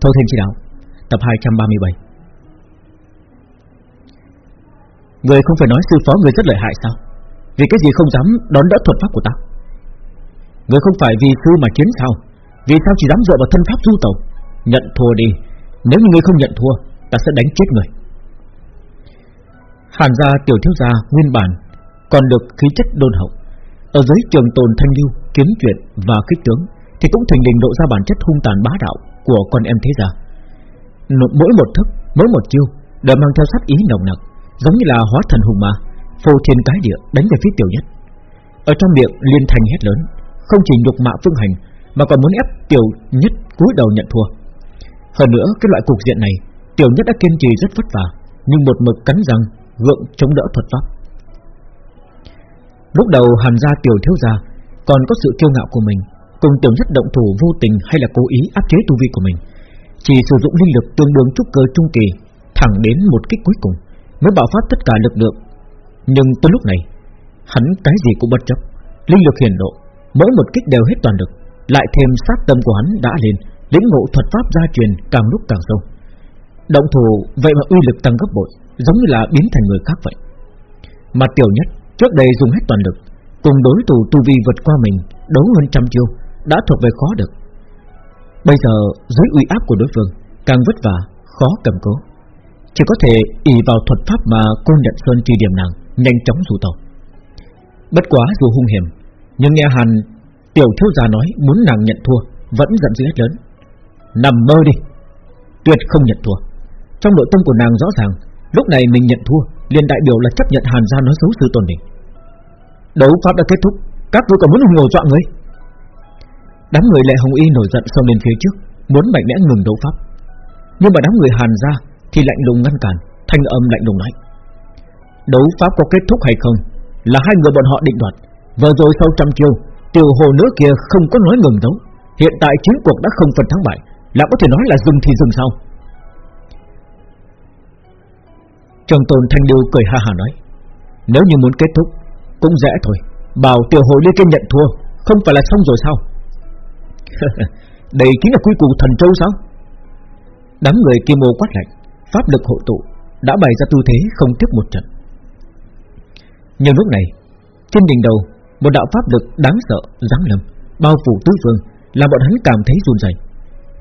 Thâu Thiên Chỉ Đạo. Tập 237 Người không phải nói sư phó người rất lợi hại sao? Vì cái gì không dám đón đỡ thuật pháp của ta? Người không phải vì sư mà chiến sao? Vì sao chỉ dám dựa vào thân pháp du tộc Nhận thua đi. Nếu như người không nhận thua, Ta sẽ đánh chết người. Hàn gia tiểu thiếu gia nguyên bản Còn được khí chất đôn hậu. Ở dưới trường tồn thanh lưu, Kiếm chuyện và kích tướng Thì cũng thành đình độ ra bản chất hung tàn bá đạo. Của con em thế gia. Mỗi một thức, mỗi một chiêu Đều mang theo sát ý nồng nặc Giống như là hóa thần hùng ma Phô thiên cái địa đánh về phía tiểu nhất. Ở trong miệng liên thành hét lớn Không chỉ nhục mạ phương hành Mà còn muốn ép tiểu nhất cúi đầu nhận thua. Hơn nữa cái loại cục diện này Tiểu nhất đã kiên trì rất vất vả Nhưng một mực cắn răng gượng chống đỡ thuật pháp. Lúc đầu hàn gia tiểu thiếu gia Còn có sự kiêu ngạo của mình Cùng tưởng nhất động thủ, vô tình hay là cố ý áp chế tu vi của mình. Chỉ sử dụng linh lực tương đương trúc cơ trung kỳ, Thẳng đến một kích cuối cùng, Mới bạo phát tất cả lực lượng. Nhưng tới lúc này, Hắn cái gì cũng bất chấp. Linh lực hiển độ Mỗi một kích đều hết toàn lực. Lại thêm sát tâm của hắn đã lên Lĩnh ngộ thuật pháp gia truyền càng lúc càng sâu. Động thủ, vậy mà uy lực tăng gấp bội, Giống như là biến thành người khác vậy. Mà tiểu nhất, trước đây dùng hết toàn lực, Cùng đối thủ tu vi vượt qua mình, Đấu hơn trăm chiêu đã thuộc về khó được. Bây giờ dưới uy áp của đối phương Càng vất vả, khó cầm cố. Chỉ có thể ỷ vào thuật pháp mà cô nhận sơn trì điểm nàng Nhanh chóng rụt tàu. Bất quá dù hung hiểm Nhưng nghe Hàn tiểu thiếu gia nói Muốn nàng nhận thua Vẫn giận dữ hết lớn. Nằm mơ đi Tuyệt không nhận thua. Trong nội tâm của nàng rõ ràng Lúc này mình nhận thua liền đại biểu là chấp nhận Hàn gia nói xấu sư tôn mình Đấu pháp đã kết thúc Các ngươi còn muốn hùng ngồi dọa người? Đám người lệ hồng y nổi giận xông lên phía trước, Muốn mạnh mẽ ngừng đấu pháp. Nhưng mà đám người Hàn gia Thì lạnh lùng ngăn cản, Thanh âm lạnh lùng nói. Đấu pháp có kết thúc hay không? Là hai người bọn họ định đoạt. Vừa rồi sau trăm chiêu, Tiểu hồ nữ kia không có nói ngừng đấu. Hiện tại chiến cuộc đã không phần thắng bại, Là có thể nói là dừng thì dừng sao Trường tồn thanh lưu cười ha hà nói. Nếu như muốn kết thúc, Cũng dễ thôi. Bảo tiểu hồ ly kia nhận thua, Không phải là xong rồi sao? Đây chính là quy củ thần châu sao? Đám người kim ô quát lạnh Pháp lực hội tụ Đã bày ra tư thế không tiếp một trận. Nhưng lúc này Trên đỉnh đầu Một đạo pháp lực đáng sợ giáng lâm Bao phủ tứ phương Làm bọn hắn cảm thấy run rẩy.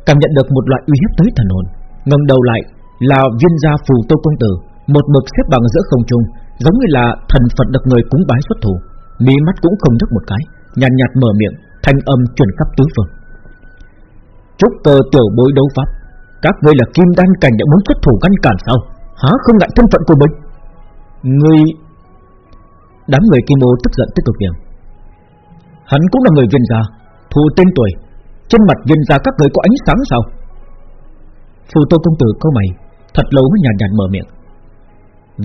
Cảm nhận được một loại uy hiếp tới thần hồn ngẩng đầu lại là viên gia phù tô công tử một mực xếp bằng giữa không trung, giống như là thần Phật được người cúng bái xuất thủ, mí mắt cũng không nhấc một cái, nhàn nhạt, nhạt mở miệng, thanh âm truyền khắp tứ phương. Trúc cơ tiểu bối đấu pháp, các ngươi là kim đan cảnh đã muốn xuất thủ ngăn cản sao? Há không ngại thân phận của mình? Ngươi Đám người kim ô tức giận tức cực điểm Hắn cũng là người viên gia Thù tên tuổi Trên mặt viên gia các người có ánh sáng sao Phù tô công tử câu mày Thật lâu mới nhàn nhạt mở miệng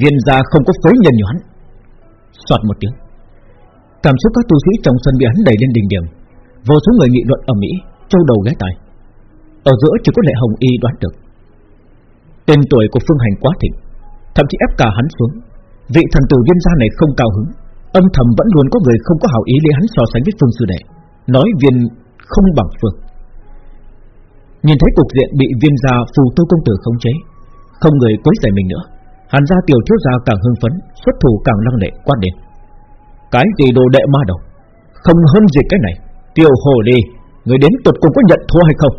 Viên gia không có phế nhân như hắn Xoạt một tiếng Cảm xúc các tu sĩ trong sân bị hắn đẩy lên đỉnh điểm Vô số người nghị luận ở Mỹ Châu đầu ghé tai. Ở giữa chỉ có lệ hồng y đoán được. Tên tuổi của phương hành quá thịnh, Thậm chí ép cả hắn xuống. Vị thần tử viên gia này không cao hứng. Âm thầm vẫn luôn có người không có hảo ý lấy hắn so sánh với phương sư đệ. Nói viên không bằng phương. Nhìn thấy cục diện bị viên gia phù tô công tử khống chế, Không người quấy rầy mình nữa. Hàn gia tiểu thiếu gia càng hưng phấn, Xuất thủ càng lăng lệ quát đến Cái gì đồ đệ ma đầu? Không hơn gì cái này. Tiểu hồ đi Người đến tuột cùng có nhận thua hay không?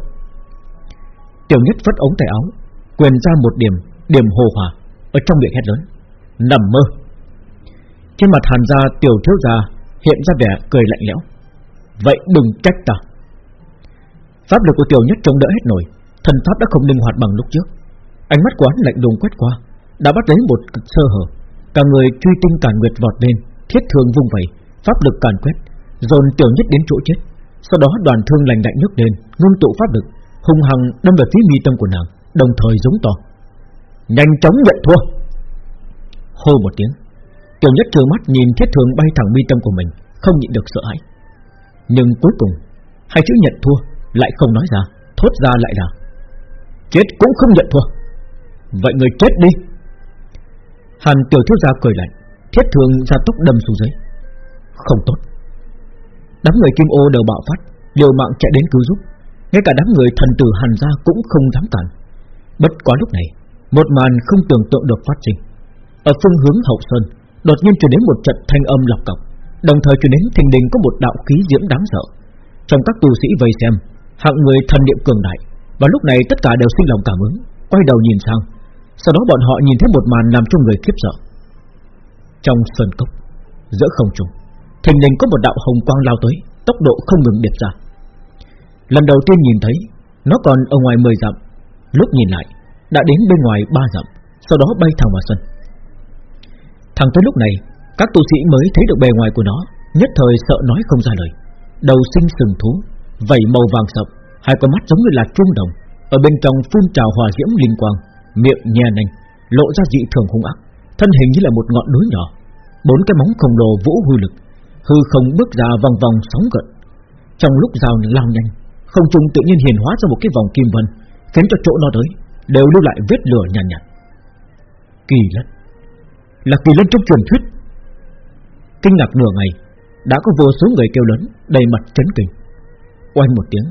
Tiểu nhất vất ống tay áo Quyền ra một điểm Điểm hồ hòa Ở trong miệng hét lớn Nằm mơ. Trên mặt hàn gia tiểu thiếu gia Hiện ra vẻ cười lạnh lẽo Vậy đừng trách ta. Pháp lực của tiểu nhất chống đỡ hết nổi Thần pháp đã không linh hoạt bằng lúc trước. Ánh mắt quán lạnh lùng quét qua đã bắt lấy một sơ hở, cả người truy tinh càn nguyệt vọt lên, thiết thương vung vẩy, pháp lực càn quét, dồn tiểu nhất đến chỗ chết. Sau đó đoàn thương lành lạnh nhấc lên, ngưng tụ pháp lực, hung hăng đâm về phía mi tâm của nàng, đồng thời giống to: nhanh chóng nhận thua. Hô một tiếng, tiểu nhất trợn mắt nhìn thiết thường bay thẳng mi tâm của mình, không nhịn được sợ hãi. Nhưng cuối cùng, hai chữ nhận thua lại không nói ra, thốt ra lại là chết cũng không nhận thua. Vậy người chết đi Hàn tiểu thiếu gia cười lạnh Thiết thường ra tốc đâm xuống dưới Không tốt Đám người kim ô đều bạo phát liều mạng chạy đến cứu giúp ngay cả đám người thần tử Hàn gia cũng không dám cản. Bất quá lúc này, một màn không tưởng tượng được phát sinh. Ở phương hướng hậu sơn, đột nhiên truyền đến một trận thanh âm lọc cọc, đồng thời truyền đến thình đình có một đạo khí diễm đáng sợ. Trong các tu sĩ vây xem, hạng người thần niệm cường đại, và lúc này tất cả đều sinh lòng cảm ứng, quay đầu nhìn sang. Sau đó bọn họ nhìn thấy một màn làm cho người khiếp sợ. Trong sơn cốc, giữa không trung, thình lình có một đạo hồng quang lao tới, tốc độ không ngừng điệp ra. Lần đầu tiên nhìn thấy, nó còn ở ngoài 10 dặm, lúc nhìn lại, đã đến bên ngoài ba dặm, sau đó bay thẳng vào sân. Thẳng tới lúc này, các tu sĩ mới thấy được bề ngoài của nó, nhất thời sợ nói không ra lời. Đầu sinh sừng thú, vảy màu vàng sậm, hai con mắt giống như là trung đồng, ở bên trong phun trào hòa diễm linh quang, miệng nhè nành, lộ ra dị thường hung ác, thân hình như là một ngọn núi nhỏ, bốn cái móng khổng lồ vũ hư lực, hư không bước ra vòng vòng sóng gợn. Trong lúc giao lao nhanh, không trung tự nhiên hiển hóa ra một cái vòng kim vân, khiến cho chỗ nó tới đều lưu lại vết lửa nhàn nhạt, nhạt. Kỳ lân, là kỳ lân trong truyền thuyết. Kinh ngạc nửa ngày, đã có vô số người kêu lớn, đầy mặt chấn kinh. Oanh một tiếng,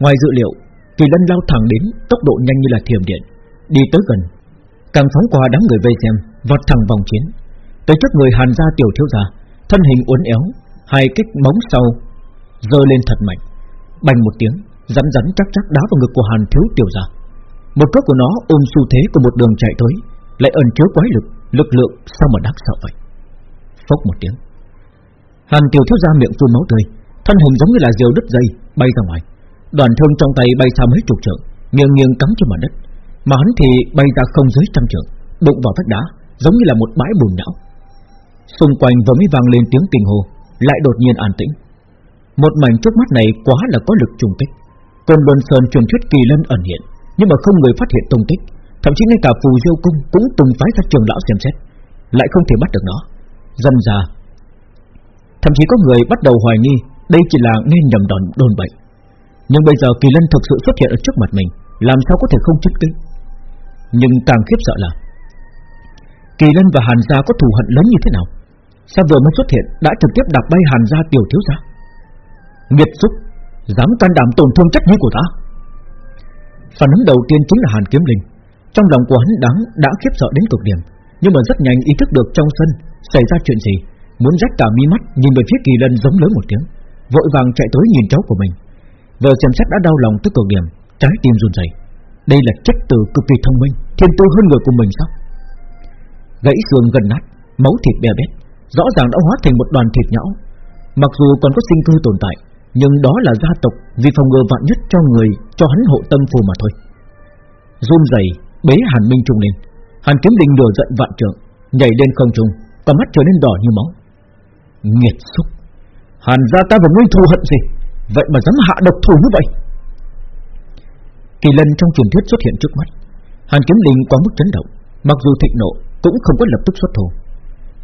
ngoài dự liệu, kỳ lân lao thẳng đến tốc độ nhanh như là thiểm điện, đi tới gần, càng phóng qua đám người vây xem, vọt thẳng vòng chiến, tới trước người Hàn gia tiểu thiếu gia, thân hình uốn éo, hai kích móng sau giơ lên thật mạnh, bành một tiếng, rắn rắn chắc chắc đá vào ngực của Hàn thiếu tiểu gia. Một cước của nó ôm xu thế của một đường chạy tới, lại ẩn chứa quái lực, lực lượng sao mà đáng sợ vậy. Phốc một tiếng, Hàn tiểu thiếu gia miệng phun máu tươi, thân hình giống như là diều đứt dây bay ra ngoài, đoàn thương trong tay bay xa mấy chục trượng, nghiêng nghiêng cắm trên mặt đất, mà hắn thì bay ra không dưới trăm trượng, đụng vào vách đá, giống như là một bãi bùn nhão. Xung quanh vừa mới vang lên tiếng kinh hồ Lại đột nhiên an tĩnh. Một mảnh trước mắt này quá là có lực trùng kích. Côn Luân Sơn truyền thuyết kỳ lân ẩn hiện, Nhưng mà không người phát hiện tung tích Thậm chí ngay cả phù diêu cung cũng từng phái ra trường lão xem xét, Lại không thể bắt được nó. Dần ra. Thậm chí có người bắt đầu hoài nghi Đây chỉ là nghe nhầm đòn đồn bệnh Nhưng bây giờ kỳ lân thực sự xuất hiện ở trước mặt mình, Làm sao có thể không chấn kinh? Nhưng càng khiếp sợ là Kỳ lân và Hàn Gia có thù hận lớn như thế nào? Sao vừa mới xuất hiện, Đã trực tiếp đạp bay hàn gia tiểu thiếu gia? Nghiệt xúc, Dám can đảm tổn thương trách nhi của ta? Phản ứng đầu tiên chính là Hàn Kiếm Linh. Trong lòng của hắn đáng, đã khiếp sợ đến cực điểm. Nhưng mà rất nhanh ý thức được trong sân Xảy ra chuyện gì, Muốn rách cả mi mắt, nhìn về phía kỳ lân giống lớn một tiếng. Vội vàng chạy tới nhìn cháu của mình. Vừa xem xét đã đau lòng tới cực điểm, Trái tim run rẩy. Đây là chất từ cực kỳ thông minh, Thiên tư hơn người của mình sao? Gãy xương gần nát Máu thịt bè bét rõ ràng đã hóa thành một đoàn thịt nhão. Mặc dù còn có sinh cơ tồn tại, nhưng đó là gia tộc vì phòng ngừa vạn nhất cho người cho hắn hộ tâm phù mà thôi. Run rẩy bế Hàn Minh Trung lên, Hàn Kiếm Linh nổi giận vạn trượng, nhảy lên không trung, con mắt trở nên đỏ như máu. Nghiệt xúc, Hàn gia ta và ngươi thù hận gì, vậy mà dám hạ độc thủ như vậy? Kỳ lân trong truyền thuyết xuất hiện trước mắt, Hàn Kiếm Linh quá mức chấn động, mặc dù thịnh nộ cũng không có lập tức xuất thủ.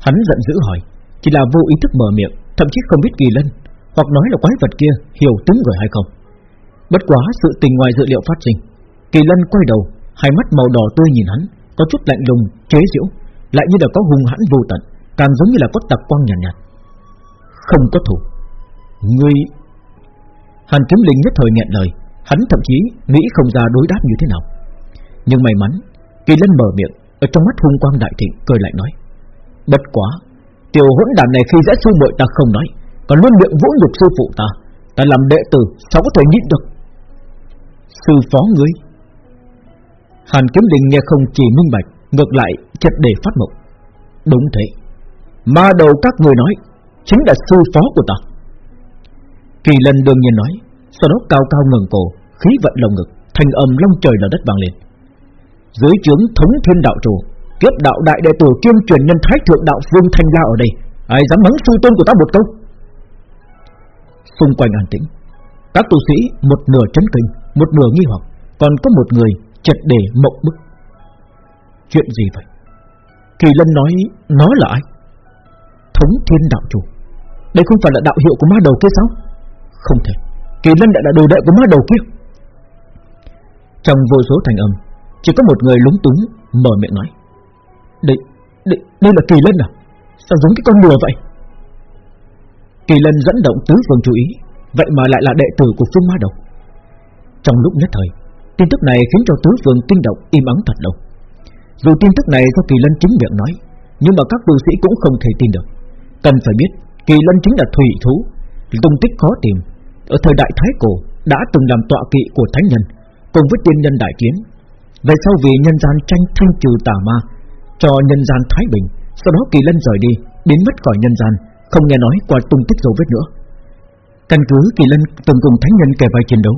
Hắn giận dữ hỏi Chỉ là vô ý thức mở miệng Thậm chí không biết kỳ lân Hoặc nói là quái vật kia hiểu tính người hay không. Bất quá sự tình ngoài dự liệu phát sinh Kỳ lân quay đầu Hai mắt màu đỏ tươi nhìn hắn Có chút lạnh lùng, chế giễu Lại như là có hung hãn vô tận Càng giống như là có tạc quang nhàn nhạt, nhạt. Không có thủ. Ngươi. Hàn kiếm linh nhất thời nghẹn lời Hắn thậm chí nghĩ không ra đối đáp như thế nào. Nhưng may mắn Kỳ lân mở miệng Ở trong mắt hung quang đại thịnh cười lại nói. Bất quá, Tiểu hỗn đàn này khi dễ sư muội ta không nói Còn luôn miệng vũ nhục sư phụ ta Ta làm đệ tử, sao có thể nhịn được? Sư phó ngươi. Hàn kiếm đình nghe không chỉ minh bạch, Ngược lại chật để phát mộng. Đúng thế. Ma đầu các người nói, Chính là sư phó của ta. Kỳ lân đương nhiên nói, Sau đó cao cao ngẩng cổ, Khí vận lồng ngực, Thành âm long trời là đất vang lên. Dưới trướng thống thiên đạo trù. Kiếp đạo đại đệ tử kiêm truyền nhân thái thượng đạo vương thanh la ở đây. Ai dám mắng sư tôn của ta một câu? Xung quanh an tĩnh, Các tu sĩ một nửa chấn kinh, Một nửa nghi hoặc, Còn có một người chật để mộng bức. Chuyện gì vậy? Kỳ lân nói, Nó là ai? Thống thiên đạo chủ. Đây không phải là đạo hiệu của ma đầu kia sao? Không thể. Kỳ lân đã là đồ đệ của ma đầu kia. Trong vô số thành âm, Chỉ có một người lúng túng mở miệng nói đây, đây, đây là kỳ lân à? Sao giống cái con lừa vậy? Kỳ lân dẫn động tứ phương chú ý Vậy mà lại là đệ tử của phương ma độc Trong lúc nhất thời Tin tức này khiến cho tứ phương kinh động im ắng thật lâu. Dù tin tức này do Kỳ Lân chính miệng nói Nhưng mà các tu sĩ cũng không thể tin được. Cần phải biết Kỳ Lân chính là thủy thú Tung tích khó tìm. Ở thời đại Thái Cổ Đã từng làm tọa kỵ của Thánh Nhân Cùng với tiên nhân đại chiến. Về sau vì nhân gian tranh thanh trừ tà ma cho nhân gian Thái Bình, Sau đó Kỳ Lân rời đi, Biến mất khỏi nhân gian, Không nghe nói qua tung tích dấu vết nữa. Căn cứ Kỳ Lân từng cùng Thánh Nhân kề vai chiến đấu,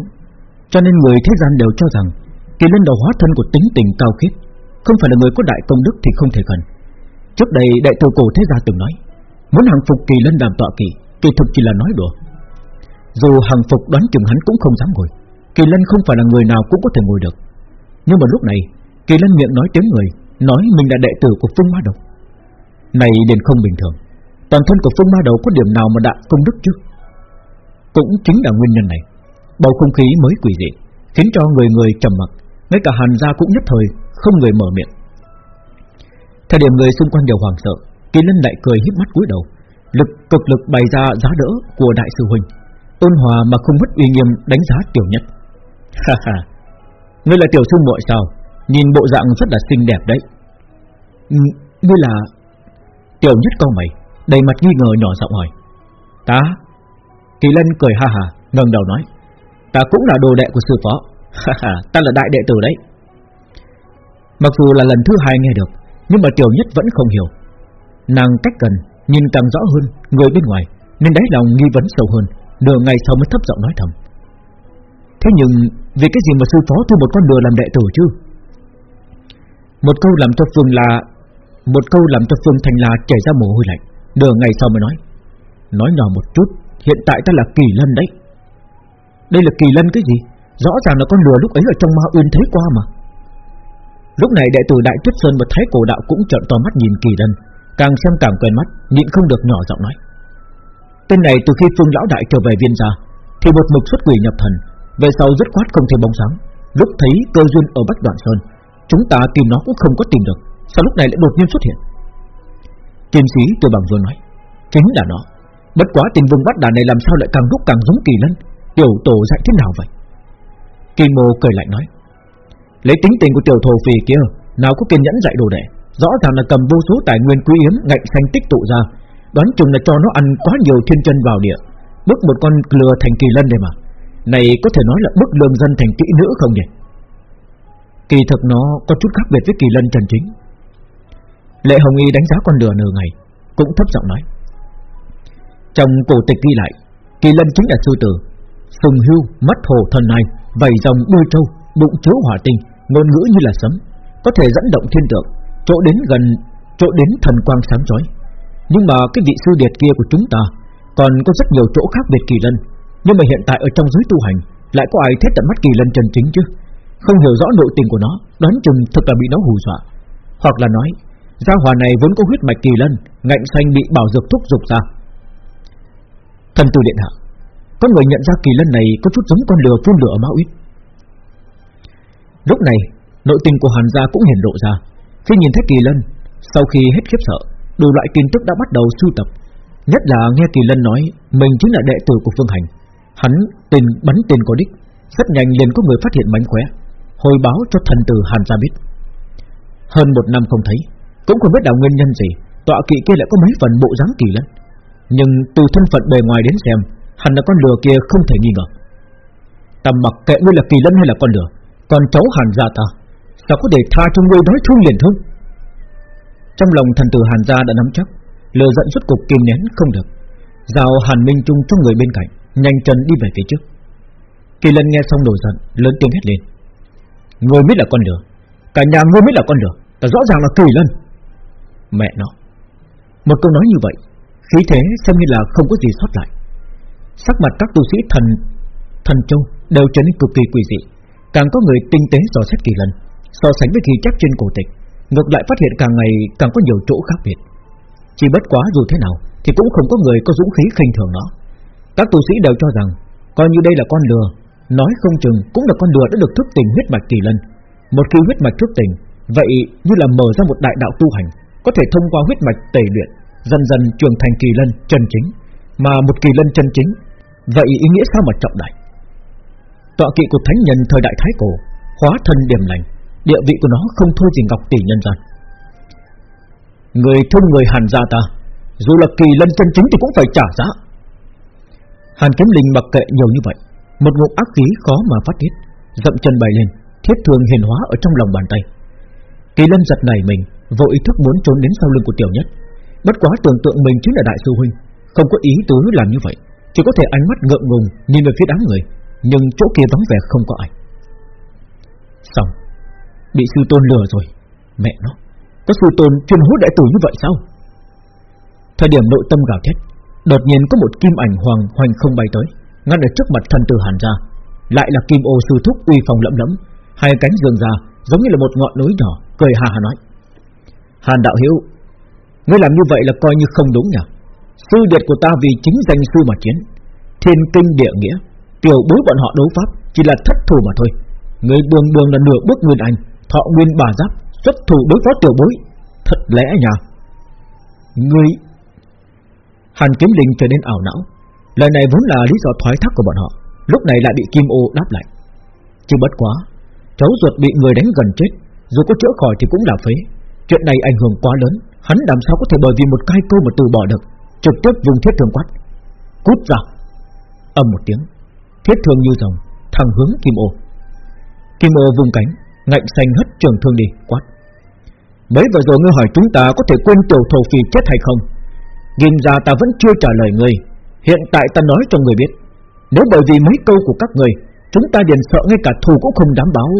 Cho nên người thế gian đều cho rằng Kỳ Lân là hóa thân của tính tình cao khiết, Không phải là người có đại công đức thì không thể gần. Trước đây, đại tử cổ thế gia từng nói, Muốn hàng phục Kỳ Lân làm tọa kỳ Kỳ thực chỉ là nói đùa. Dù hàng phục đoán chừng hắn cũng không dám ngồi, Kỳ Lân không phải là người nào cũng có thể ngồi được. Nhưng mà lúc này, Kỳ Lân miệng nói tiếng người Nói mình là đệ tử của Phương Ma Đầu. Này liền không bình thường. Toàn thân của Phương Ma Đầu có điểm nào mà đã công đức chứ? Cũng chính là nguyên nhân này. Bầu không khí mới quỷ dị Khiến cho người người trầm mặc Ngay cả hàn gia cũng nhất thời Không người mở miệng. Thời điểm người xung quanh đều hoảng sợ Kỳ Lân lại cười híp mắt cúi đầu lực cực lực bày ra giá đỡ của đại sư huynh, ôn hòa mà không mất uy nghiêm đánh giá tiểu nhất. Ha ha, ngươi là tiểu sư muội sao? Nhìn bộ dạng rất là xinh đẹp đấy. Ngươi là tiểu nhất câu mày, đầy mặt nghi ngờ nhỏ giọng hỏi. Ta? Kỳ Lân cười ha ha, ngẩng đầu nói, ta cũng là đồ đệ của sư phó. Ha ha, ta là đại đệ tử đấy. Mặc dù là lần thứ hai nghe được, nhưng mà tiểu nhất vẫn không hiểu. Nàng cách gần Nhìn càng rõ hơn người bên ngoài Nên đáy lòng nghi vấn sâu hơn Nửa ngày sau mới thấp giọng nói thầm Thế nhưng vì cái gì mà sư phó thu một con lừa làm đệ tử chứ một câu làm cho Phương là Một câu làm cho Phương Thành là chảy ra mồ hôi lạnh. Nửa ngày sau mới nói Nói nhỏ một chút, Hiện tại ta là kỳ lân đấy. Đây là kỳ lân cái gì? Rõ ràng là con lừa lúc ấy ở trong ma uyên thấy qua mà. Lúc này đệ tử Đại Tuyết Sơn và Thái Cổ Đạo cũng trợn to mắt nhìn kỳ lân, Càng xem càng quen mắt, Nhịn không được nhỏ giọng nói. Tên này từ khi Phương Lão Đại trở về viên gia, Thì một mực xuất quỷ nhập thần, Về sau rất khoát không thấy bóng sáng Lúc thấy cơ duyên ở Bách Đoạn Sơn Chúng ta tìm nó cũng không có tìm được. Sao lúc này lại đột nhiên xuất hiện? Kim sĩ từ bằng vừa nói, Chính là nó. Bất quá tình vương bắt đà này làm sao lại càng lúc càng giống kỳ lân? Tiểu tổ dạy thế nào vậy? Kim mô cười lại nói, Lấy tính tình của tiểu thổ phì kia, Nào có kiên nhẫn dạy đồ đệ Rõ ràng là cầm vô số tài nguyên quý hiếm, ngạnh xanh tích tụ ra. Đoán chừng là cho nó ăn quá nhiều thiên chân vào địa. Bước một con lừa thành kỳ lân đây mà. Này có thể nói là bức lương dân thành kỹ nữ không nhỉ? Kỳ thực nó có chút khác biệt với kỳ lân trần chính Lệ Hồng Y đánh giá con lừa nửa ngày Cũng thấp giọng nói Trong cổ tịch ghi lại Kỳ lân chính là sư tử Sùng hưu, mắt hồ thần này Vầy dòng đuôi trâu, bụng chứa hỏa tinh Ngôn ngữ như là sấm Có thể dẫn động thiên tượng chỗ đến gần, chỗ đến thần quang sáng chói. Nhưng mà cái vị sư điệt kia của chúng ta còn có rất nhiều chỗ khác biệt kỳ lân, nhưng mà hiện tại ở trong giới tu hành lại có ai thấy tận mắt kỳ lân chân chính chứ? Không hiểu rõ nội tình của nó, đoán chừng thực là bị nó hù dọa, hoặc là nói gia hòa này vốn có huyết mạch kỳ lân, ngạnh xanh bị bảo dược thúc dục ra. Thần tử điện hạ, có người nhận ra kỳ lân này có chút giống con lừa phun lửa ở Ma Uyết. Lúc này, nội tình của Hàn gia cũng hiển lộ ra, khi nhìn thấy Kỳ Lân Sau khi hết khiếp sợ Đủ loại tin tức đã bắt đầu sưu tập. Nhất là nghe Kỳ Lân nói Mình chính là đệ tử của Phương Hành. Hắn tên bắn tên có đích Rất nhanh liền có người phát hiện mánh khóe. Hồi báo cho thần tử Hàn gia biết. Hơn một năm không thấy, Cũng không biết đạo nguyên nhân gì, Tọa kỵ kia lại có mấy phần bộ dáng Kỳ Lân. Nhưng từ thân phận bề ngoài đến xem, hẳn là con lừa kia không thể nghi ngờ. Tầm mặc kệ ngươi là Kỳ Lân hay là con lừa Còn cháu Hàn gia ta, Sao có thể tha cho ngươi nói thương liền thương Trong lòng thần tử Hàn gia đã nắm chắc, Lừa giận suốt cục kìm nén không được. Giao Hàn Minh Trung cho người bên cạnh, Nhanh chân đi về phía trước. Kỳ lân nghe xong nổi giận, Lớn tiếng hét lên. Ngươi mới là con lừa. Cả nhà ngươi mới là con lừa. Ta rõ ràng là kỳ lân. Mẹ nó. Một câu nói như vậy, Khí thế xem như là không có gì sót lại. Sắc mặt các tu sĩ thần Thần châu đều trở nên cực kỳ quỷ dị. Càng có người tinh tế dò xét kỳ lân, So sánh với ghi chép trên cổ tịch, Ngược lại phát hiện càng ngày càng có nhiều chỗ khác biệt. Chỉ bất quá dù thế nào Thì cũng không có người có dũng khí khinh thường nó. Các tu sĩ đều cho rằng Coi như đây là con lừa Nói không chừng cũng là con đùa đã được thức tỉnh huyết mạch kỳ lân. Một khi huyết mạch thức tỉnh Vậy như là mở ra một đại đạo tu hành, Có thể thông qua huyết mạch tẩy luyện, Dần dần trưởng thành kỳ lân chân chính. Mà một kỳ lân chân chính, Vậy ý nghĩa sao mà trọng đại? Tọa kỵ của thánh nhân thời đại thái cổ, Hóa thân điểm lành, Địa vị của nó không thua gì ngọc tỷ nhân gian. Người thương người hàn gia ta, Dù là kỳ lân chân chính thì cũng phải trả giá. Hàn kiếm linh mặc kệ nhiều như vậy một ngụm ác khí khó mà phát tiết Dậm chân bay lên, Thiết thường hiền hóa ở trong lòng bàn tay. Kỳ lân giật này mình, Vô ý thức muốn trốn đến sau lưng của tiểu nhất. Bất quá tưởng tượng mình chính là đại sư huynh, Không có ý tứ làm như vậy, Chỉ có thể ánh mắt ngượng ngùng nhìn về phía đám người, Nhưng chỗ kia vắng vẻ không có ai. Xong, Bị sư tôn lừa rồi, Mẹ nó, Có sư tôn chuyên hút đại tử như vậy sao? Thời điểm nội tâm gào thét, Đột nhiên có một kim ảnh hoàng hoành không bay tới. Ngăn ở trước mặt thần tử hàn ra Lại là kim ô sư thúc uy phong lẫm lẫm, Hai cánh dường ra, giống như là một ngọn núi nhỏ, Cười hà hà nói. Hàn đạo hiếu, Ngươi làm như vậy là coi như không đúng nhỉ? Sư điệt của ta vì chính danh sư mà chiến, Thiên kinh địa nghĩa, Tiểu bối bọn họ đấu pháp Chỉ là thất thủ mà thôi. Người đường đường là nửa bước nguyên anh, Thọ nguyên bà giáp, Xuất thủ đối phó tiểu bối, Thật lẽ nhỉ? Ngươi, Hàn kiếm linh trở nên ảo não Lời này vốn là lý do thoái thác của bọn họ, Lúc này lại bị Kim ô đáp lại. Chứ bất quá, Cháu ruột bị người đánh gần chết, Dù có chữa khỏi thì cũng là phế. Chuyện này ảnh hưởng quá lớn, Hắn làm sao có thể bởi vì một cái câu mà từ bỏ được, Trực tiếp vùng thiết thường quát. Cút ra! Âm một tiếng, Thiết thường như rồng Thẳng hướng Kim ô. Kim ô vùng cánh, Ngạnh xanh hất trường thương đi, quát. Mấy vừa rồi ngươi hỏi chúng ta có thể quên tiểu thổ phì chết hay không? Nhìn ra ta vẫn chưa trả lời ngươi. Hiện tại ta nói cho người biết, Nếu bởi vì mấy câu của các người, Chúng ta liền sợ ngay cả thù cũng không dám báo.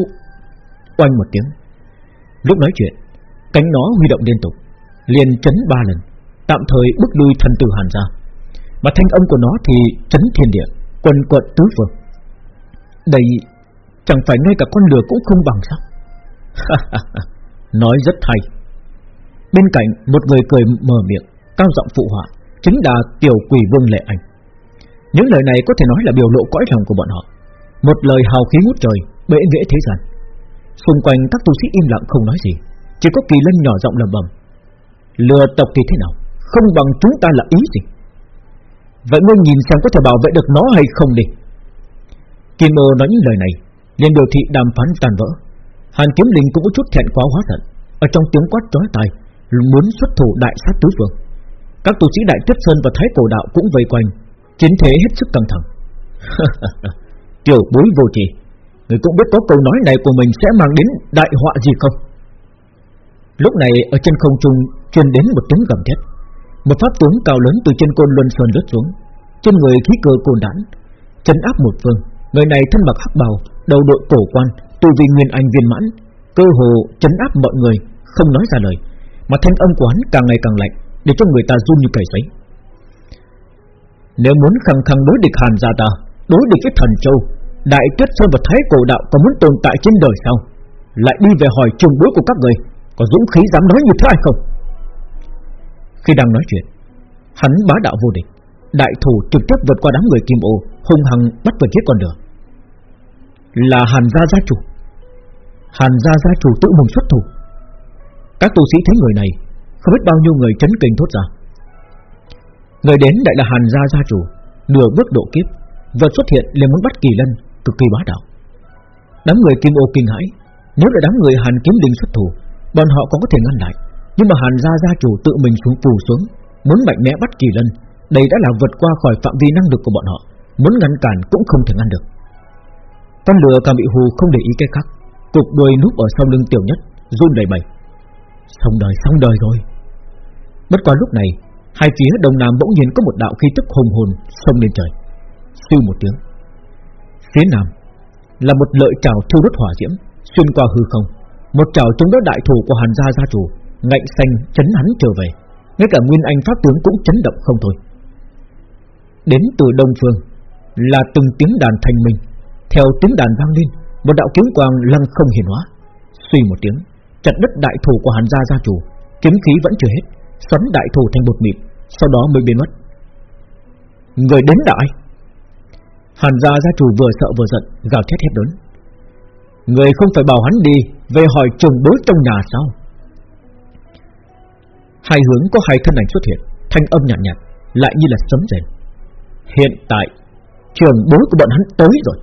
Oanh một tiếng. Lúc nói chuyện, Cánh nó huy động liên tục, Liền chấn ba lần, Tạm thời bước lui thần tử hàn ra Mà thanh âm của nó thì chấn thiên địa, Quần quận tứ phương. Đây chẳng phải ngay cả con lửa cũng không bằng sao? Nói rất hay. Bên cạnh một người cười mở miệng, Cao giọng phụ họa. Chính là tiểu quỷ vương lệ anh. Những lời này có thể nói là biểu lộ cõi lòng của bọn họ. Một lời hào khí ngút trời, Bệ nghệ thế gian. Xung quanh các tu sĩ im lặng không nói gì, Chỉ có kỳ lân nhỏ giọng lầm bầm Lừa tộc thì thế nào? Không bằng chúng ta là ý gì? Vậy ngươi nhìn xem có thể bảo vệ được nó hay không đi. Kim mơ nói những lời này, liền biểu thị đàm phán tàn vỡ. Hàn kiếm linh cũng có chút thẹn quá hóa giận, Ở trong tiếng quát chói tai, Muốn xuất thủ đại sát tứ phương. Các tu sĩ đại tuyết sơn và thái cổ đạo cũng vây quanh, Chiến thế hết sức căng thẳng. Tiểu bối vô trì, Người cũng biết có câu nói này của mình sẽ mang đến đại họa gì không? Lúc này, ở trên không trung truyền đến một tiếng gầm thét. Một pháp tướng cao lớn từ trên côn luân sơn rớt xuống. Trên người khí cơ cồn đản, Chân áp một phương. Người này thân mặc hắc bào, Đầu đội cổ quan, Tu vi nguyên anh viên mãn. Cơ hồ chấn áp mọi người, Không nói ra lời. Mà thanh âm của hắn càng ngày càng lạnh. Để cho người ta run như cầy giấy Nếu muốn khăng khăng đối địch hàn gia ta, Đối địch với thần châu, Đại tuyết sơn và thái cổ đạo có muốn tồn tại trên đời sao? Lại đi về hỏi trường bối của các người, Có dũng khí dám nói như thế hay không? Khi đang nói chuyện, Hắn bá đạo vô địch, Đại thủ trực tiếp vượt qua đám người kim ô, Hung hăng bắt về phía con đường. Là hàn gia gia chủ. Hàn gia gia chủ tự mình xuất thủ. Các tu sĩ thấy người này không biết bao nhiêu người chấn kinh thốt ra. Người đến lại là hàn gia gia chủ, Nửa bước độ kiếp, Vừa xuất hiện liền muốn bắt kỳ lân, Cực kỳ bá đạo. Đám người kim ô kinh hãi, Nếu là đám người hàn kiếm đình xuất thủ, Bọn họ còn có thể ngăn lại. Nhưng mà hàn gia gia chủ tự mình xuống phù xuống, Muốn mạnh mẽ bắt kỳ lân, Đây đã là vượt qua khỏi phạm vi năng lực của bọn họ, Muốn ngăn cản cũng không thể ngăn được. Con lừa càng bị hù không để ý cái khác, Cục đuôi núp ở sau lưng tiểu nhất, Run đầy bầy Xong đời xong đời rồi. Bất quá lúc này, Hai phía đông nam bỗng nhiên có một đạo khí tức hùng hồn Xông lên trời. Sư một tiếng. Phía nam Là một lợi trào thiêu đốt hỏa diễm, Xuyên qua hư không. Một trào chống đỡ đại thủ của hàn gia gia chủ, Ngạnh xanh chấn hắn trở về. Ngay cả nguyên anh pháp tướng cũng chấn động không thôi. Đến từ đông phương Là từng tiếng đàn thanh minh. Theo tiếng đàn vang lên, Một đạo kiếm quang lăng không hiển hóa. Suy một tiếng Chặt đất đại thủ của hàn gia gia chủ, Kiếm khí vẫn chưa hết, Xoắn đại thủ thành bột mịn, Sau đó mới biến mất. Người đến đại Hàn gia gia chủ vừa sợ vừa giận, Gào thét hét lớn. Người không phải bảo hắn đi, Về hỏi trường bối trong nhà sao? Hai hướng có hai thân ảnh xuất hiện, Thanh âm nhạt nhạt, Lại như là sấm rền. Hiện tại, Trường bối của bọn hắn tới rồi.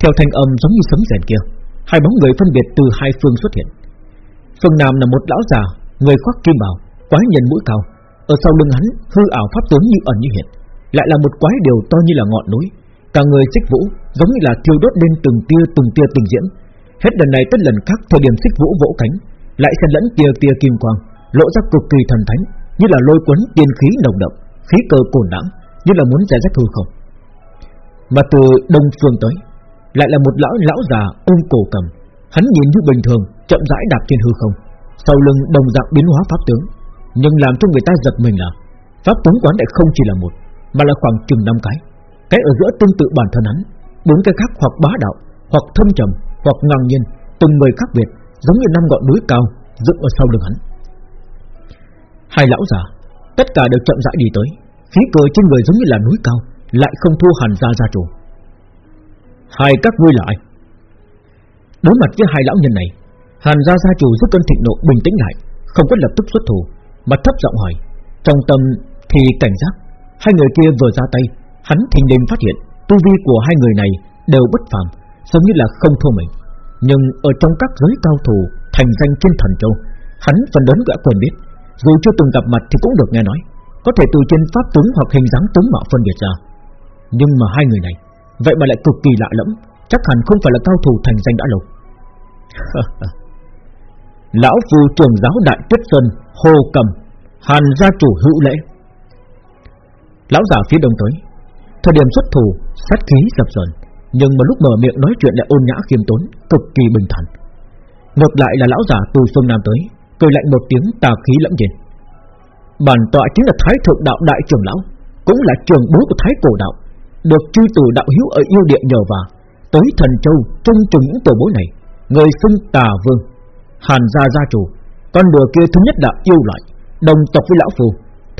Theo thanh âm giống như sấm rèn kia Hai bóng người phân biệt từ hai phương xuất hiện. Phương Nam là một lão già, Người khoác kim bào, Quái nhân mũi cao. Ở sau lưng hắn, hư ảo pháp tướng như ẩn như hiện. Lại là một quái điều to như là ngọn núi. Cả người xích vũ, giống như là thiêu đốt lên từng tia từng tia tình diễm. Hết lần này tới lần khác, thời điểm xích vũ vỗ cánh, Lại xen lẫn tia tia kim quang, Lộ ra cực kỳ thần thánh, Như là lôi cuốn tiên khí nồng đậm, Khí cơ cồn đẳng Như là muốn giải rách hư không. Mà từ đông phương tới lại là một lão lão già ôm cổ cầm. Hắn nhìn như bình thường, Chậm rãi đạp trên hư không. Sau lưng đồng dạng biến hóa pháp tướng. Nhưng làm cho người ta giật mình là, Pháp tướng quán lại không chỉ là một, Mà là khoảng chừng năm cái. Cái ở giữa tương tự bản thân hắn, Bốn cái khác hoặc bá đạo, Hoặc thâm trầm, Hoặc ngang nhiên, Từng người khác biệt, Giống như năm ngọn núi cao dựng ở sau lưng hắn. Hai lão già, Tất cả đều chậm rãi đi tới. Khí cơ trên người giống như là núi cao, Lại không thua hẳn ra gia chủ. Hai các ngươi là ai Đối mặt với hai lão nhân này, Hàn gia gia chủ giúp cơn thịnh nộ bình tĩnh lại, Không có lập tức xuất thủ, Mà thấp giọng hỏi, Trong tâm thì cảnh giác. Hai người kia vừa ra tay, Hắn thình lình phát hiện Tu vi của hai người này đều bất phàm, Giống như là không thua mình. Nhưng ở trong các giới cao thủ Thành danh trên thần châu, Hắn phần lớn đã quen biết, Dù chưa từng gặp mặt thì cũng được nghe nói, Có thể từ trên pháp tướng hoặc hình dáng tướng mạo phân biệt ra. Nhưng mà hai người này Vậy mà lại cực kỳ lạ lẫm. Chắc hẳn không phải là cao thủ thành danh đã lâu. Lão phu trường giáo đại tuyết sơn, Hồ cầm, Hàn gia chủ hữu lễ. Lão giả phía đông tới. Thời điểm xuất thủ, Sát khí dập dần Nhưng mà lúc mở miệng nói chuyện lại ôn nhã khiêm tốn, Cực kỳ bình thản. Ngược lại là lão giả từ phương Nam tới, Cười lạnh một tiếng tà khí lẫm nhiên. Bản tọa chính là Thái Thượng Đạo Đại trưởng Lão, Cũng là trường bối của Thái Cổ Đạo. Được chư tử đạo hiếu ở yêu địa nhờ vào. Tới thần châu trung trùng những tổ bối này, Người xưng tà vương, Hàn gia gia chủ. Con đùa kia thứ nhất là yêu loại, Đồng tộc với lão phù.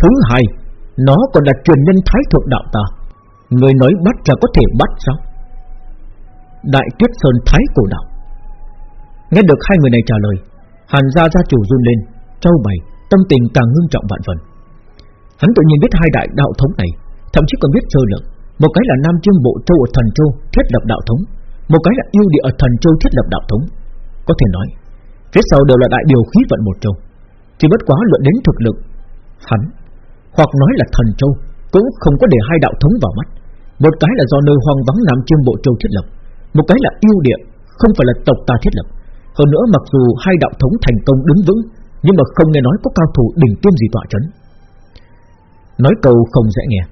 Thứ hai, Nó còn là truyền nhân Thái Thượng Đạo ta. Người nói bắt là có thể bắt sao? Đại Tuyết Sơn Thái Cổ Đạo. Nghe được hai người này trả lời, Hàn gia gia chủ run lên Châu bày, tâm tình càng ngưng trọng vạn phần. Hắn tự nhiên biết hai đại đạo thống này, Thậm chí còn biết sơ lược. Một cái là Nam Chiêm Bộ Châu ở Thần Châu thiết lập đạo thống, Một cái là yêu địa ở Thần Châu thiết lập đạo thống. Có thể nói, Phía sau đều là đại điều khí vận một châu Chỉ bất quá luận đến thực lực, Hắn Hoặc nói là Thần Châu Cũng không có để hai đạo thống vào mắt. Một cái là do nơi hoang vắng Nam Chiêm Bộ Châu thiết lập, Một cái là yêu địa Không phải là tộc ta thiết lập. Hơn nữa mặc dù hai đạo thống thành công đứng vững, Nhưng mà không nghe nói có cao thủ đỉnh tiêm gì tọa chấn. Nói câu không dễ nghe.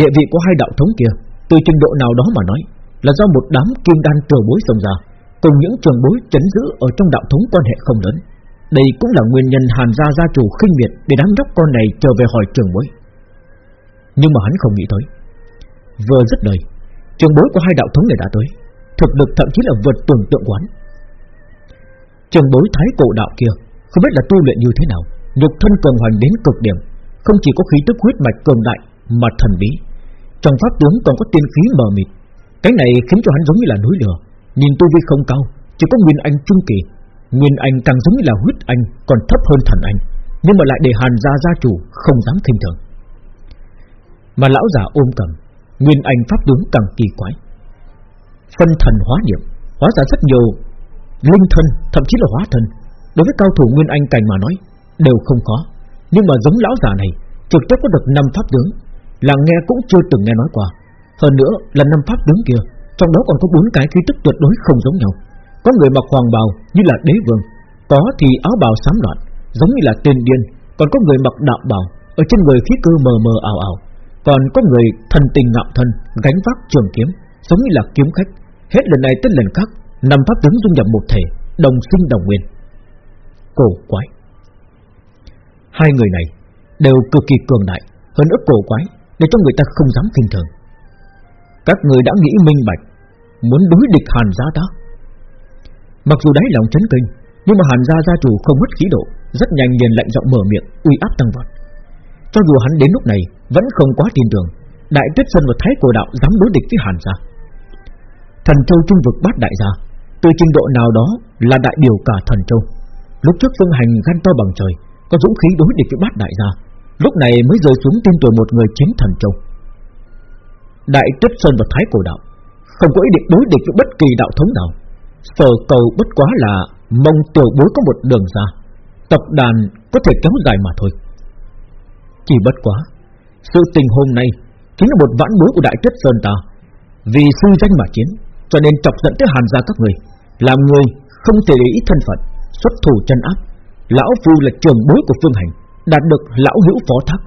Địa vị của hai đạo thống kia, Từ trình độ nào đó mà nói, Là do một đám kim đan trường bối sông ra, Cùng những trường bối chấn giữ Ở trong đạo thống quan hệ không lớn. Đây cũng là nguyên nhân hàn gia gia chủ khinh miệt Để đám nhóc con này trở về hỏi trường bối. Nhưng mà hắn không nghĩ tới. Vừa rất đời Trường bối của hai đạo thống này đã tới, Thực lực thậm chí là vượt tưởng tượng quán Trường bối thái cổ đạo kia, Không biết là tu luyện như thế nào, Nhục thân cường hoành đến cực điểm, Không chỉ có khí tức huyết mạch cường đại Mà thần bí. Trong pháp tướng còn có tiên khí mờ mịt. Cái này khiến cho hắn giống như là núi lửa. Nhìn tu vi không cao Chỉ có Nguyên Anh trung kỳ. Nguyên Anh càng giống như là huyết anh Còn thấp hơn thần anh. Nhưng mà lại để hàn gia gia chủ không dám thình thường. Mà lão già ôm cầm Nguyên Anh pháp tướng càng kỳ quái. Phân thần hóa niệm Hóa ra rất nhiều linh thân, thậm chí là hóa thân, đối với cao thủ nguyên anh cảnh mà nói đều không khó. Nhưng mà giống lão già này, trực tiếp có được năm pháp tướng, là nghe cũng chưa từng nghe nói qua. Hơn nữa là năm pháp tướng kia, trong đó còn có bốn cái khí tức tuyệt đối không giống nhau. Có người mặc hoàng bào như là đế vương, có thì áo bào xám loạn, giống như là tiên điên, còn có người mặc đạo bào, ở trên người khí cơ mờ mờ ảo ảo, còn có người thần tình ngạo thân, gánh vác trường kiếm, giống như là kiếm khách. Hết lần này tới lần khác năm pháp tướng dung nhập một thể, đồng sinh đồng nguyên. Cổ quái. Hai người này đều cực kỳ cường đại, hơn ức cổ quái, để cho người ta không dám kinh thường. Các người đã nghĩ minh bạch, muốn đối địch Hàn gia ta. Mặc dù đáy lòng chấn kinh, nhưng mà Hàn gia gia chủ không mất khí độ, rất nhanh liền lạnh giọng mở miệng, uy áp tăng vọt. Cho dù hắn đến lúc này vẫn không quá tin tưởng, Đại Tuyết Sơn và Thái Cổ Đạo dám đối địch với Hàn gia. Thần Châu Trung vực bát đại gia từ trình độ nào đó là đại biểu cả thần châu Lúc trước phương hành gan to bằng trời Có dũng khí đối địch với bát đại gia Lúc này mới rơi xuống tên tuổi một người chính thần châu. Đại tuyết sơn và thái cổ đạo, Không có ý định đối địch với bất kỳ đạo thống nào. Sở cầu bất quá là Mong tiểu bối có một đường ra, tập đàn có thể kéo dài mà thôi. Chỉ bất quá, Sự tình hôm nay Chính là một vãn bối của Đại Tuyết Sơn ta. Vì sư danh mà chiến, Cho nên chọc dẫn tới hàn gia các người, Làm người không thể để ý thân phận, Xuất thủ chân áp. Lão Phu là trường bối của Phương Hành. Đạt được lão hữu phó thác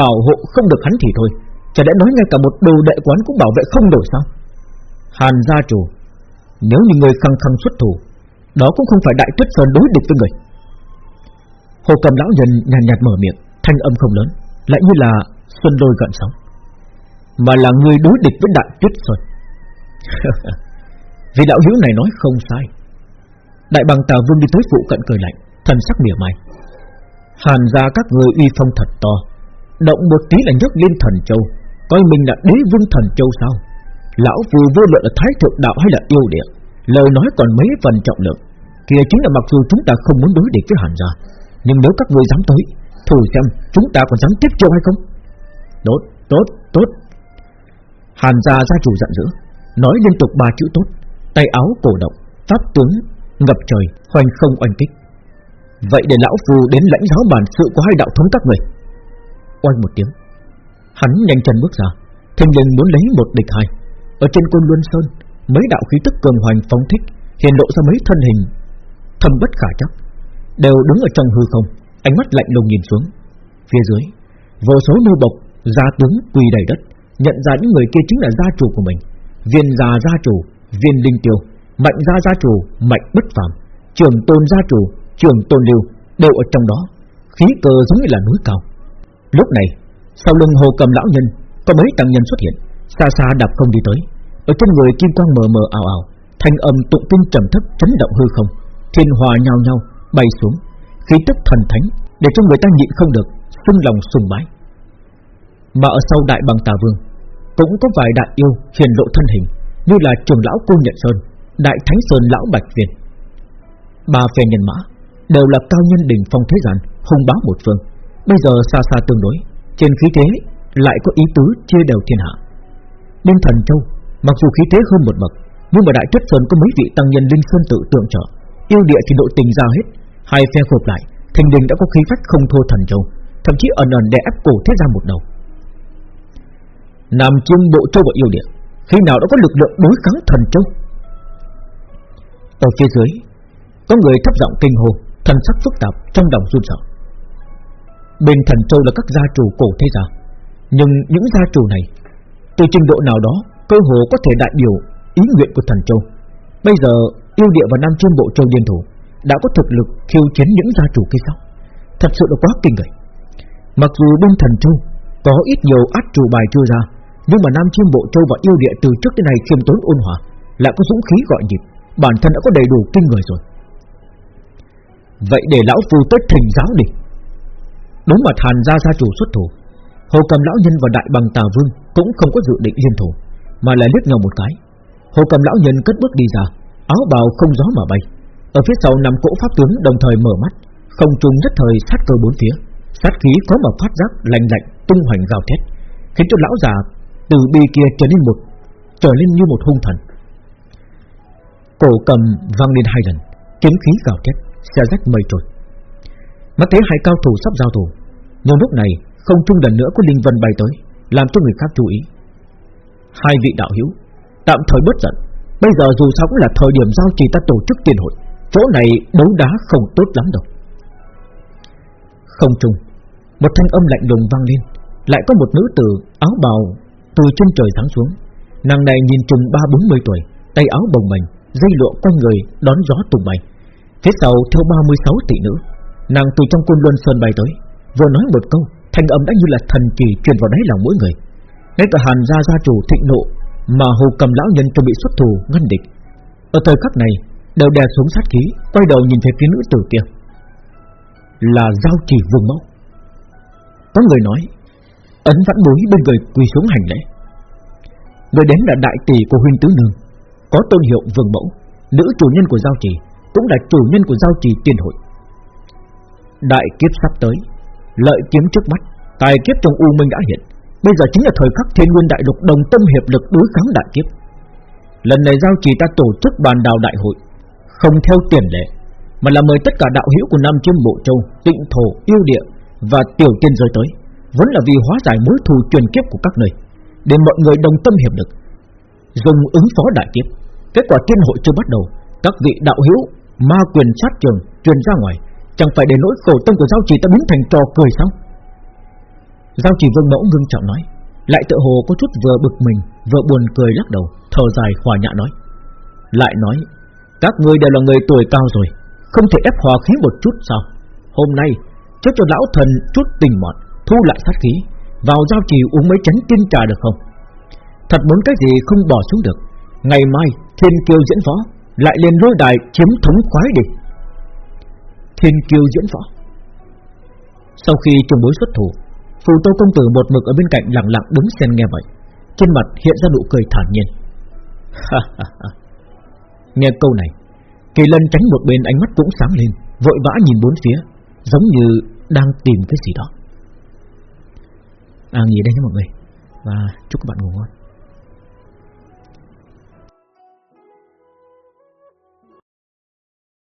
Bảo hộ không được hắn thì thôi Chả đã nói ngay cả một đồ đệ quán cũng bảo vệ không nổi sao? Hàn gia chủ Nếu như người khăng khăng xuất thủ Đó cũng không phải đại tuyết sơn đối địch với người. Hồ cầm lão nhân nhàn nhạt, nhạt mở miệng Thanh âm không lớn Lại như là xuân đôi gợn sóng. Mà là người đối địch với đại tuyết sơn. Vì đạo hữu này nói không sai. Đại bằng tà vương đi tới phụ cận cười lạnh Thần sắc mỉa mai. Hàn ra các người uy phong thật to. Động một tí là nhấc lên thần châu. Coi mình là đế vương thần châu sao? Lão phù vô luận là thái thượng đạo hay là yêu địa? Lời nói còn mấy phần trọng lượng. Kia chính là mặc dù chúng ta không muốn đối địch với Hàn gia Nhưng nếu các người dám tới Thử xem chúng ta còn dám tiếp chiêu hay không? Tốt, tốt, tốt. Hàn gia gia chủ giận dữ Nói liên tục ba chữ tốt. Tay áo cổ động Pháp tướng ngập trời Hoành không oanh kích. Vậy để lão phù đến lãnh giáo bản sự của hai đạo thống các người. Oanh một tiếng, Hắn nhanh chân bước ra Thình lình muốn lấy một địch hai. Ở trên côn luân sơn, Mấy đạo khí tức cường hoành phóng thích, Hiện lộ ra mấy thân hình, Thâm bất khả chắc, Đều đứng ở trong hư không, Ánh mắt lạnh lùng nhìn xuống. Phía dưới, Vô số nô bộc, Gia tướng quỳ đầy đất, Nhận ra những người kia chính là gia chủ của mình. Viên già gia chủ, Viên linh tiêu, Mạnh gia gia chủ, Mạnh bất phàm, Trường tôn gia chủ Trường tôn lưu Đều ở trong đó. Khí cơ giống như là núi cao. Lúc này, Sau lưng hồ cầm lão nhân, Có mấy tăng nhân xuất hiện, Xa xa đạp không đi tới. Ở trên người kim quang mờ mờ ảo ảo, Thanh âm tụng kinh trầm thấp chấn động hư không. Thiên hòa nhau nhau bay xuống. Khí tức thần thánh, Để cho người ta nhịn không được Xưng lòng sùng bái. Mà ở sau đại bằng tà vương, Cũng có vài đại yêu hiền lộ thân hình, Như là trường lão cô nhận sơn, Đại thánh sơn lão bạch việt Ba phe nhân mã Đều là cao nhân đỉnh phong thế gian Hùng bá một phương. Bây giờ xa xa tương đối, Trên khí thế lại có ý tứ chia đều thiên hạ. Bên thần châu, Mặc dù khí thế hơn một bậc Nhưng mà đại tuyết sơn có mấy vị tăng nhân linh sơn tự tượng trợ. Yêu địa thì độ tình ra hết, Hai phe hợp lại, Thành đình đã có khí phách không thua thần châu, Thậm chí ẩn ẩn đè ép cổ thế gian một đầu. Nam chiêm bộ châu và yêu địa, Khi nào đã có lực lượng đối kháng thần châu? Ở phía dưới, Có người thấp giọng kinh hồ Thần sắc phức tạp trong lòng run sợ. Bên thần châu là các gia chủ cổ thế gia, Nhưng những gia chủ này, Từ trình độ nào đó, Cơ hồ có thể đại biểu ý nguyện của thần châu. Bây giờ, yêu địa và nam chiêm bộ châu liên thủ Đã có thực lực khiêu chiến những gia chủ kia sao? Thật sự là quá kinh người. Mặc dù bên thần châu Có ít nhiều át chủ bài chưa ra, Nhưng mà nam chiêm bộ châu và yêu địa từ trước đến nay khiêm tốn ôn hòa, Lại có dũng khí gọi nhịp, Bản thân đã có đầy đủ kinh người rồi. Vậy để lão phu tới thỉnh giáo đi. Đúng mà hàn gia gia chủ xuất thủ, Hồ cầm lão nhân và đại bằng tà vương Cũng không có dự định liên thủ, Mà lại liếc nhau một cái. Hồ cầm lão nhân cất bước đi ra, Áo bào không gió mà bay. Ở phía sau nằm cỗ pháp tướng đồng thời mở mắt, Không trung nhất thời sát cơ bốn phía. Sát khí có mà phát giác, lạnh lạnh, tung hoành gào thét, Khiến cho lão già từ bi kia trở nên một, trở lên như một hung thần. Cổ cầm vang lên hai lần, kiếm khí gào thét xe rách mây trôi. Mắt thấy hai cao thủ sắp giao thủ, nhưng lúc này không trung lần nữa có linh vân bay tới, làm cho người khác chú ý. Hai vị đạo hữu, tạm thời bất giận. Bây giờ dù sao cũng là thời điểm giao trì ta tổ chức tiền hội, chỗ này đấu đá không tốt lắm đâu. Không trung một thanh âm lạnh lùng vang lên, lại có một nữ tử áo bào từ trên trời giáng xuống. Nàng này nhìn chừng ba bốn mươi tuổi, tay áo bồng bềnh, dây lụa quanh người đón gió tung bay phía sau theo 36 tỷ nữ. Nàng từ trong quân luân sơn bay tới, vừa nói một câu, thanh âm đã như là thần kỳ truyền vào đáy lòng mỗi người. Ngay cả hàn gia gia chủ thịnh nộ mà hồ cầm lão nhân chuẩn bị xuất thủ ngăn địch. Ở thời khắc này, đều đè xuống sát khí, quay đầu nhìn về phía nữ tử kia. Là giao chỉ vương mẫu. Có người nói, ấn vãn bối bên người quỳ xuống hành lễ. Người đến là đại tỷ của huynh tứ nương, có tôn hiệu vương mẫu, nữ chủ nhân của giao Chỉ cũng là chủ nhân của giao trì tiên hội. Đại kiếp sắp tới lợi kiếm trước mắt tài kiếp trong u minh đã hiện. Bây giờ chính là thời khắc thiên nguyên đại lục đồng tâm hiệp lực đối kháng đại kiếp. Lần này giao trì ta tổ chức bàn đào đại hội Không theo tiền lệ Mà là mời tất cả đạo hữu của Nam Chiêm Bộ Châu Tịnh Thổ, Yêu Địa Và Tiểu Tiên Giới tới Vẫn là vì hóa giải mối thù truyền kiếp của các nơi Để mọi người đồng tâm hiệp lực Dùng ứng phó đại kiếp. Kết quả tiên hội chưa bắt đầu Các vị đạo hữu ma quyền sát trường truyền ra ngoài, Chẳng phải để nỗi khổ tâm của giao trì ta biến thành trò cười sao? Giao trì vương mẫu ngưng trọng nói, Lại tự hồ có chút vừa bực mình, Vừa buồn cười lắc đầu, Thở dài hòa nhã nói. Lại nói, Các ngươi đều là người tuổi cao rồi, Không thể ép hòa khí một chút sao? Hôm nay cho cho lão thần chút tình mọn, Thu lại sát khí, Vào giao trì uống mấy chén tiên trà được không? Thật muốn cái gì không bỏ xuống được, Ngày mai thiên kiêu diễn võ lại liền lôi đài chiếm thống khoái đi. Thiên kiêu diễn võ. Sau khi trường bối xuất thủ, Phù Tô Công Tử một mực ở bên cạnh lặng lặng đứng xem nghe vậy, Trên mặt hiện ra nụ cười thản nhiên. Nghe câu này, Kỳ lân tránh một bên ánh mắt cũng sáng lên, Vội vã nhìn bốn phía, Giống như đang tìm cái gì đó. À nghỉ đây nhé mọi người. Và chúc các bạn ngủ ngon.